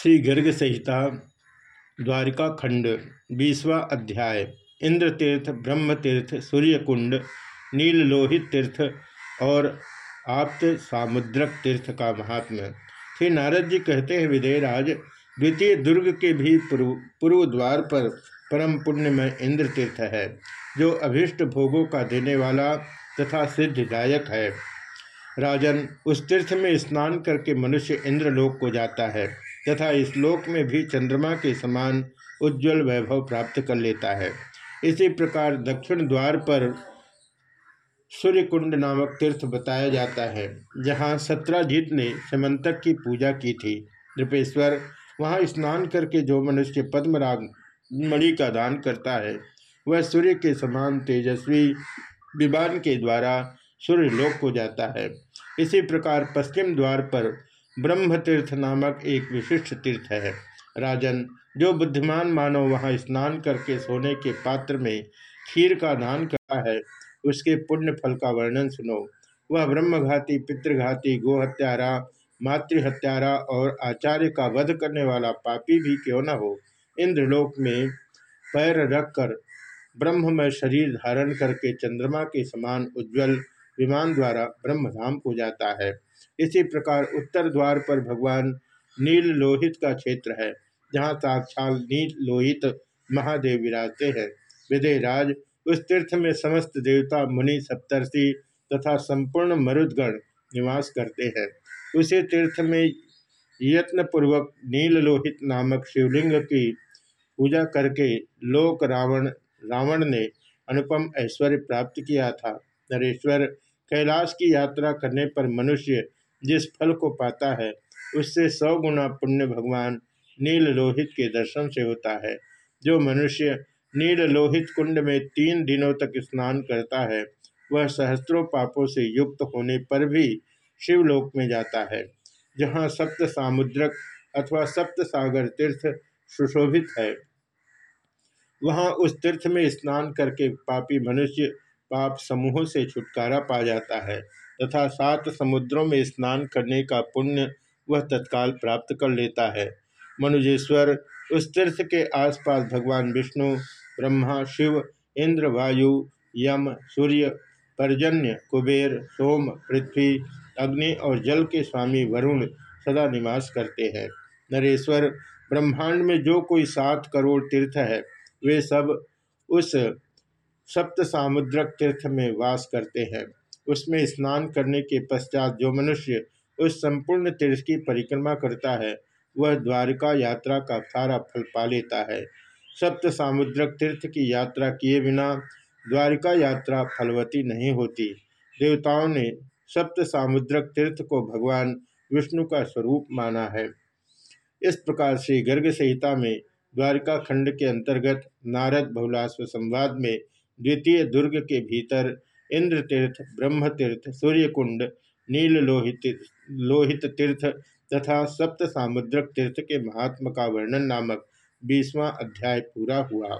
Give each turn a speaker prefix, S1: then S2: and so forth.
S1: श्री गर्ग संहिता द्वारिका खंड बीसवा अध्याय इंद्र तीर्थ ब्रह्म तीर्थ सूर्यकुंड नीललोहित तीर्थ और आप्त सामुद्रक तीर्थ का महात्मा श्री नारद जी कहते हैं विदयराज द्वितीय दुर्ग के भी पूर्व पूर्व द्वार पर परम पुण्यमय इंद्र तीर्थ है, जो अभीष्ट भोगों का देने वाला तथा सिद्धिदायक है। राजन, उस तीर्थ में स्नान करके मनुष्य इंद्रलोक को जाता है। तथा इस लोक में भी चंद्रमा के समान उज्जवल वैभव प्राप्त कर लेता है। इसी प्रकार दक्षिण द्वार पर सूर्यकुंड नामक तीर्थ बताया जाता है, जहाँ सत्राजीत ने समंतक की पूजा की थी। नृपेश्वर वहाँ स्नान करके जो मनुष्य पद्मराग मणि का दान करता है, वह सूर्य के समान तेजस्वी विमान के द्वारा सूर्य लोक को जाता है। इसी प्रकार पश्चिम द्वार पर ब्रह्म तीर्थ नामक एक विशिष्ट तीर्थ है। राजन, जो बुद्धिमान मानव वहाँ स्नान करके सोने के पात्र में खीर का दान करता है, उसके पुण्य फल का वर्णन सुनो। वह ब्रह्मघाती, पितृघाती, गोहत्यारा, मातृहत्यारा और आचार्य का वध करने वाला पापी भी क्यों न हो? इंद्रलोक में पैर रखकर ब्रह्ममय शरीर धारण करके चंद्रमा के समान उज्जवल विमान द्वारा ब्रह्मधाम को जाता है। इसी प्रकार उत्तर द्वार पर भगवान नील लोहित का क्षेत्र है, जहाँ साक्षात नील लोहित महादेव विराजते हैं। विदय राज उस तीर्थ में समस्त देवता, मुनि, सप्तर्षि तथा संपूर्ण मरुदगण निवास करते हैं। उसी तीर्थ में यत्नपूर्वक नील लोहित नामक शिवलिंग की पूजा करके लोक रावण रावण ने अनुपम ऐश्वर्य प्राप्त किया था। नरेश्वर कैलाश की यात्रा करने पर मनुष्य जिस फल को पाता है, उससे सौ गुना पुण्य भगवान नील लोहित के दर्शन से होता है। जो मनुष्य नील लोहित कुंड में तीन दिनों तक स्नान करता है, वह सहस्त्रों पापों से युक्त होने पर भी शिवलोक में जाता है, जहाँ सप्त सामुद्रक अथवा सप्त सागर तीर्थ सुशोभित है। वहाँ उस तीर्थ में स्नान करके पापी मनुष्य पाप समूहों से छुटकारा पा जाता है तथा सात समुद्रों में स्नान करने का पुण्य वह तत्काल प्राप्त कर लेता है। मनुजेश्वर, उस तीर्थ के आसपास भगवान विष्णु, ब्रह्मा, शिव, इंद्र, वायु, यम, सूर्य, पर्जन्य, कुबेर, सोम, पृथ्वी, अग्नि और जल के स्वामी वरुण सदा निवास करते हैं। नरेश्वर, ब्रह्मांड में जो कोई सात करोड़ तीर्थ है, वे सब उस सप्त सामुद्रक तीर्थ में वास करते हैं। उसमें स्नान करने के पश्चात जो मनुष्य उस संपूर्ण तीर्थ की परिक्रमा करता है, वह द्वारिका यात्रा का सारा फल पा लेता है। सप्त सामुद्रक तीर्थ की यात्रा किए बिना द्वारिका यात्रा फलवती नहीं होती। देवताओं ने सप्त सामुद्रक तीर्थ को भगवान विष्णु का स्वरूप माना है। इस प्रकार से गर्ग संहिता में द्वारिका खंड के अंतर्गत नारद बहुलाश्व संवाद में द्वितीय दुर्ग के भीतर इंद्र तीर्थ ब्रह्म तीर्थ सूर्यकुंड, नील लोहित लोहित तीर्थ तथा सप्त सामुद्रक तीर्थ के महात्मा का वर्णन नामक बीसवां अध्याय पूरा हुआ।